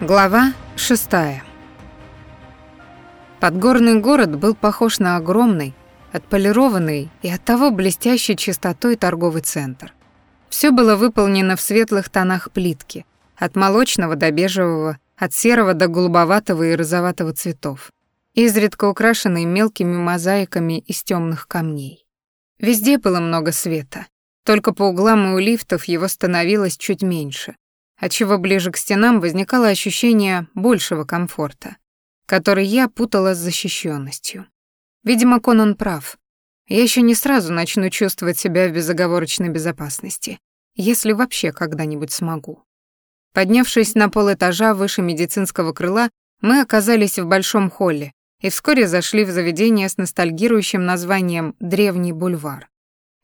Глава шестая. Подгорный город был похож на огромный, отполированный и оттого блестящей чистотой торговый центр. Все было выполнено в светлых тонах плитки, от молочного до бежевого, от серого до голубоватого и розоватого цветов, изредка украшенный мелкими мозаиками из темных камней. Везде было много света, только по углам и у лифтов его становилось чуть меньше, отчего ближе к стенам возникало ощущение большего комфорта, который я путала с защищенностью. Видимо, Конан прав. Я еще не сразу начну чувствовать себя в безоговорочной безопасности, если вообще когда-нибудь смогу. Поднявшись на пол этажа выше медицинского крыла, мы оказались в большом холле и вскоре зашли в заведение с ностальгирующим названием «Древний бульвар».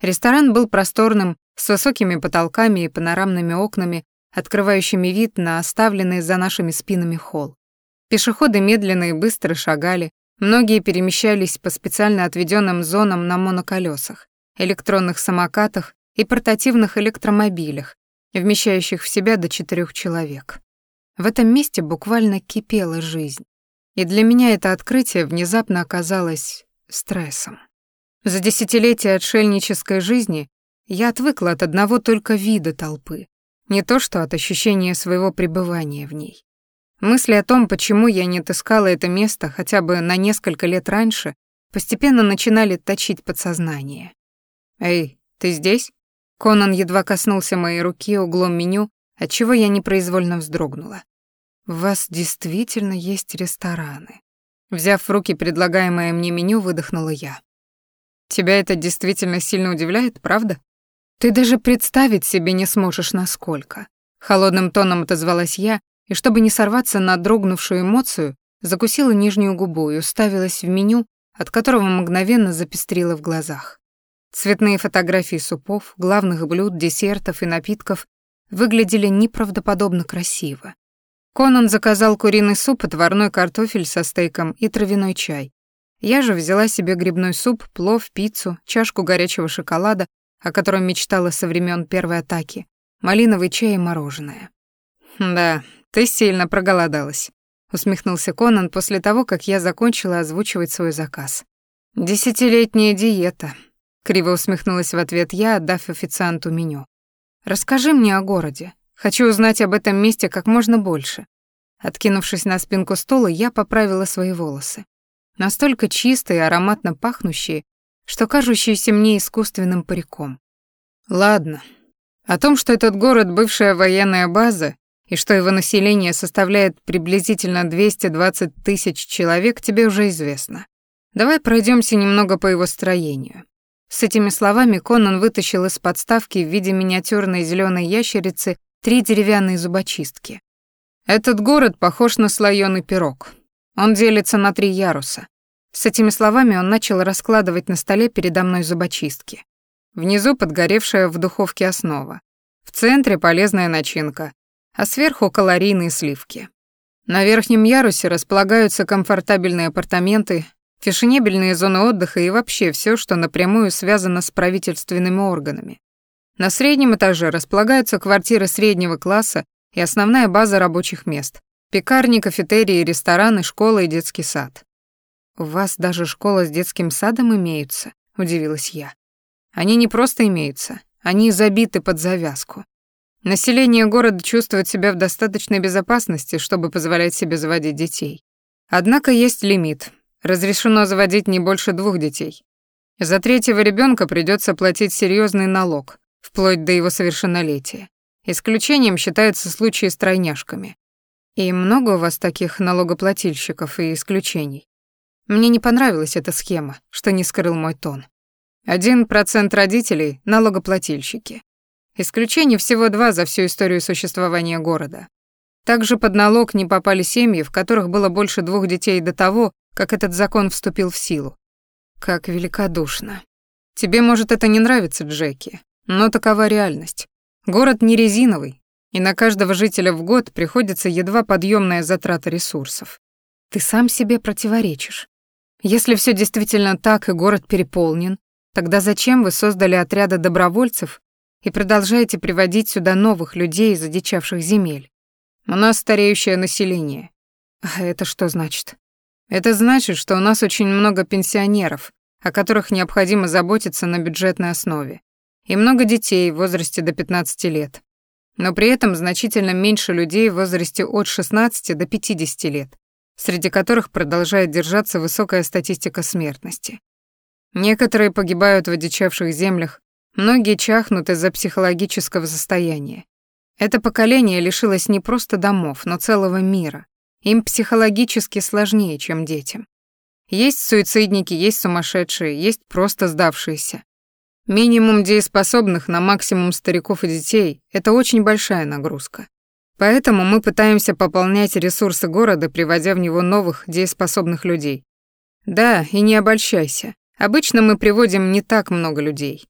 Ресторан был просторным, с высокими потолками и панорамными окнами, открывающими вид на оставленный за нашими спинами холл. Пешеходы медленно и быстро шагали, многие перемещались по специально отведенным зонам на моноколесах, электронных самокатах и портативных электромобилях, вмещающих в себя до четырех человек. В этом месте буквально кипела жизнь. И для меня это открытие внезапно оказалось стрессом. За десятилетия отшельнической жизни я отвыкла от одного только вида толпы, не то что от ощущения своего пребывания в ней. Мысли о том, почему я не отыскала это место хотя бы на несколько лет раньше, постепенно начинали точить подсознание. «Эй, ты здесь?» Конан едва коснулся моей руки углом меню, отчего я непроизвольно вздрогнула. «У вас действительно есть рестораны». Взяв в руки предлагаемое мне меню, выдохнула я. «Тебя это действительно сильно удивляет, правда?» Ты даже представить себе не сможешь, насколько. Холодным тоном отозвалась я, и чтобы не сорваться на дрогнувшую эмоцию, закусила нижнюю губу и уставилась в меню, от которого мгновенно запестрило в глазах. Цветные фотографии супов, главных блюд, десертов и напитков выглядели неправдоподобно красиво. Конан заказал куриный суп, отварной картофель со стейком и травяной чай. Я же взяла себе грибной суп, плов, пиццу, чашку горячего шоколада о котором мечтала со времен первой атаки, малиновый чай и мороженое. «Да, ты сильно проголодалась», — усмехнулся Конан после того, как я закончила озвучивать свой заказ. «Десятилетняя диета», — криво усмехнулась в ответ я, отдав официанту меню. «Расскажи мне о городе. Хочу узнать об этом месте как можно больше». Откинувшись на спинку стула, я поправила свои волосы. Настолько чистые и ароматно пахнущие, что кажущийся мне искусственным париком. Ладно. О том, что этот город — бывшая военная база, и что его население составляет приблизительно 220 тысяч человек, тебе уже известно. Давай пройдемся немного по его строению. С этими словами Конан вытащил из подставки в виде миниатюрной зеленой ящерицы три деревянные зубочистки. Этот город похож на слоёный пирог. Он делится на три яруса. С этими словами он начал раскладывать на столе передо мной зубочистки. Внизу подгоревшая в духовке основа. В центре полезная начинка, а сверху калорийные сливки. На верхнем ярусе располагаются комфортабельные апартаменты, фешенебельные зоны отдыха и вообще все, что напрямую связано с правительственными органами. На среднем этаже располагаются квартиры среднего класса и основная база рабочих мест. Пекарни, кафетерии, рестораны, школа и детский сад. «У вас даже школа с детским садом имеются?» — удивилась я. «Они не просто имеются, они забиты под завязку. Население города чувствует себя в достаточной безопасности, чтобы позволять себе заводить детей. Однако есть лимит. Разрешено заводить не больше двух детей. За третьего ребенка придется платить серьезный налог, вплоть до его совершеннолетия. Исключением считаются случаи с тройняшками. И много у вас таких налогоплательщиков и исключений? Мне не понравилась эта схема, что не скрыл мой тон. Один процент родителей — налогоплательщики. Исключений всего два за всю историю существования города. Также под налог не попали семьи, в которых было больше двух детей до того, как этот закон вступил в силу. Как великодушно. Тебе, может, это не нравится, Джеки, но такова реальность. Город не резиновый, и на каждого жителя в год приходится едва подъемная затрата ресурсов. Ты сам себе противоречишь. Если все действительно так и город переполнен, тогда зачем вы создали отряды добровольцев и продолжаете приводить сюда новых людей из одичавших земель? У нас стареющее население. А это что значит? Это значит, что у нас очень много пенсионеров, о которых необходимо заботиться на бюджетной основе, и много детей в возрасте до 15 лет. Но при этом значительно меньше людей в возрасте от 16 до 50 лет, среди которых продолжает держаться высокая статистика смертности. Некоторые погибают в одичавших землях, многие чахнут из-за психологического состояния. Это поколение лишилось не просто домов, но целого мира. Им психологически сложнее, чем детям. Есть суицидники, есть сумасшедшие, есть просто сдавшиеся. Минимум дееспособных на максимум стариков и детей — это очень большая нагрузка. Поэтому мы пытаемся пополнять ресурсы города, приводя в него новых дееспособных людей. Да, и не обольщайся. Обычно мы приводим не так много людей.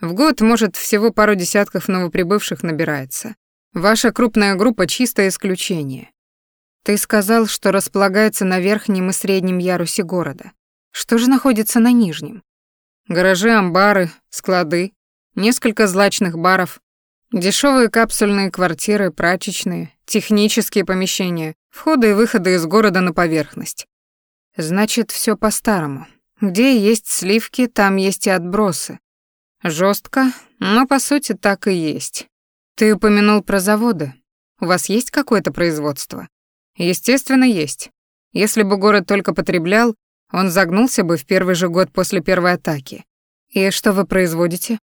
В год, может, всего пару десятков новоприбывших набирается. Ваша крупная группа — чистое исключение. Ты сказал, что располагается на верхнем и среднем ярусе города. Что же находится на нижнем? Гаражи, амбары, склады, несколько злачных баров, дешевые капсульные квартиры, прачечные, технические помещения, входы и выходы из города на поверхность. Значит, все по-старому. Где есть сливки, там есть и отбросы. Жестко, но по сути так и есть. Ты упомянул про заводы. У вас есть какое-то производство? Естественно, есть. Если бы город только потреблял, он загнулся бы в первый же год после первой атаки. И что вы производите?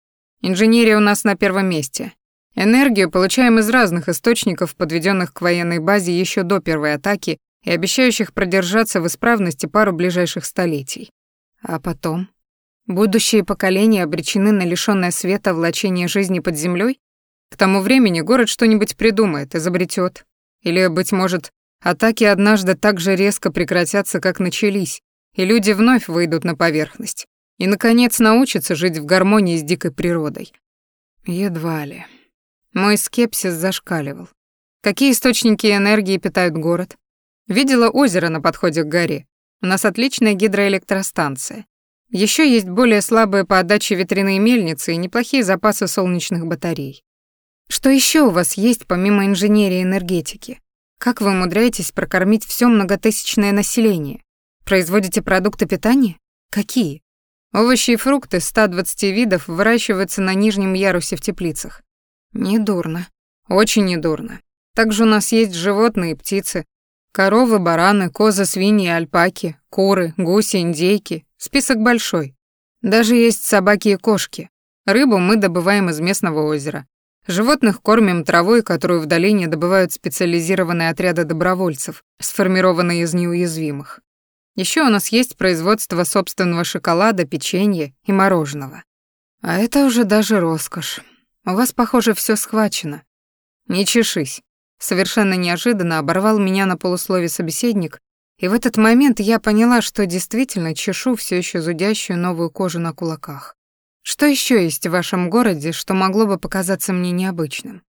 Инженерия у нас на первом месте. Энергию получаем из разных источников, подведенных к военной базе еще до первой атаки и обещающих продержаться в исправности пару ближайших столетий. А потом? Будущие поколения обречены на лишённое света влачение жизни под землей? К тому времени город что-нибудь придумает, изобретет. Или, быть может, Атаки однажды так же резко прекратятся, как начались, и люди вновь выйдут на поверхность и, наконец, научатся жить в гармонии с дикой природой. Едва ли. Мой скепсис зашкаливал. Какие источники энергии питают город? Видела озеро на подходе к горе. У нас отличная гидроэлектростанция. Еще есть более слабые по отдаче ветряные мельницы и неплохие запасы солнечных батарей. Что еще у вас есть помимо инженерии энергетики? Как вы умудряетесь прокормить все многотысячное население? Производите продукты питания? Какие? Овощи и фрукты 120 видов выращиваются на нижнем ярусе в теплицах. Недурно. Очень недурно. Также у нас есть животные и птицы. Коровы, бараны, козы, свиньи, альпаки, куры, гуси, индейки. Список большой. Даже есть собаки и кошки. Рыбу мы добываем из местного озера. Животных кормим травой, которую в долине добывают специализированные отряды добровольцев, сформированные из неуязвимых. Еще у нас есть производство собственного шоколада, печенья и мороженого. А это уже даже роскошь. У вас, похоже, все схвачено. Не чешись. Совершенно неожиданно оборвал меня на полуслове собеседник, и в этот момент я поняла, что действительно чешу все еще зудящую новую кожу на кулаках. Что еще есть в вашем городе, что могло бы показаться мне необычным?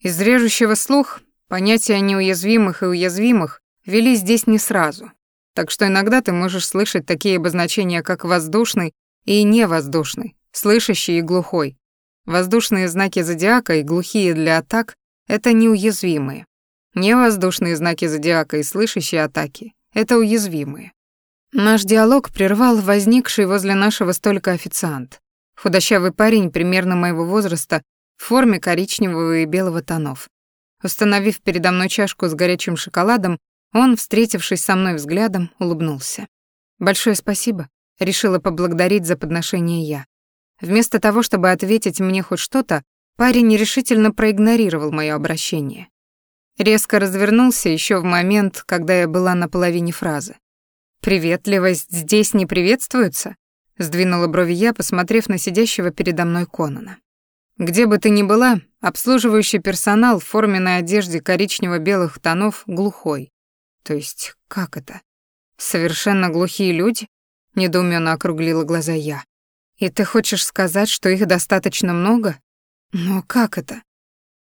Из режущего слух понятия неуязвимых и уязвимых вели здесь не сразу. Так что иногда ты можешь слышать такие обозначения, как воздушный и невоздушный, слышащий и глухой. Воздушные знаки зодиака и глухие для атак — это неуязвимые. Невоздушные знаки зодиака и слышащие атаки — это уязвимые. Наш диалог прервал возникший возле нашего столика официант. Худощавый парень примерно моего возраста в форме коричневого и белого тонов. Установив передо мной чашку с горячим шоколадом, он, встретившись со мной взглядом, улыбнулся. «Большое спасибо», — решила поблагодарить за подношение я. Вместо того, чтобы ответить мне хоть что-то, парень нерешительно проигнорировал моё обращение. Резко развернулся еще в момент, когда я была на половине фразы. «Приветливость здесь не приветствуется?» Сдвинула брови я, посмотрев на сидящего передо мной Конана. Где бы ты ни была, обслуживающий персонал в форменной одежде коричнево-белых тонов глухой. То есть, как это? Совершенно глухие люди? Недоуменно округлила глаза я. И ты хочешь сказать, что их достаточно много? Но как это?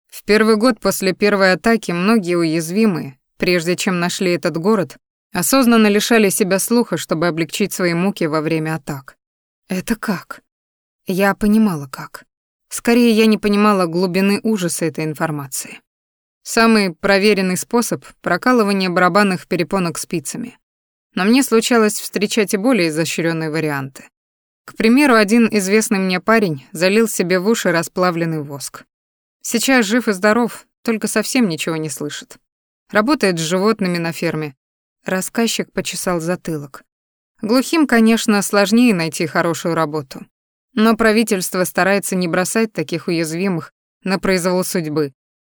В первый год после первой атаки многие уязвимые, прежде чем нашли этот город, осознанно лишали себя слуха, чтобы облегчить свои муки во время атак. Это как? Я понимала как. Скорее, я не понимала глубины ужаса этой информации. Самый проверенный способ — прокалывание барабанных перепонок спицами. Но мне случалось встречать и более изощренные варианты. К примеру, один известный мне парень залил себе в уши расплавленный воск. Сейчас жив и здоров, только совсем ничего не слышит. Работает с животными на ферме. Рассказчик почесал затылок. Глухим, конечно, сложнее найти хорошую работу. Но правительство старается не бросать таких уязвимых на произвол судьбы.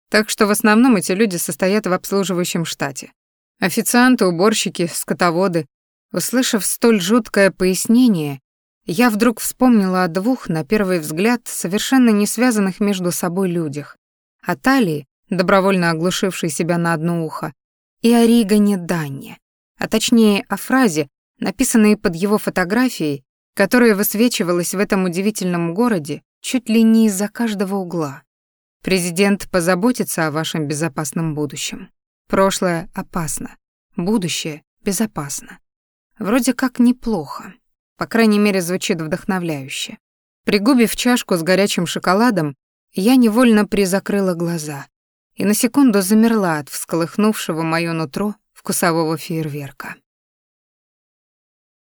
Так что в основном эти люди состоят в обслуживающем штате. Официанты, уборщики, скотоводы. Услышав столь жуткое пояснение, я вдруг вспомнила о двух, на первый взгляд, совершенно не связанных между собой людях. О Талии, добровольно оглушившей себя на одно ухо, и о Ригане Данне, а точнее о фразе, написанной под его фотографией, которая высвечивалась в этом удивительном городе чуть ли не из-за каждого угла. Президент позаботится о вашем безопасном будущем. Прошлое опасно, будущее безопасно. Вроде как неплохо. По крайней мере, звучит вдохновляюще. Пригубив чашку с горячим шоколадом, я невольно призакрыла глаза и на секунду замерла от всколыхнувшего моё нутро вкусового фейерверка.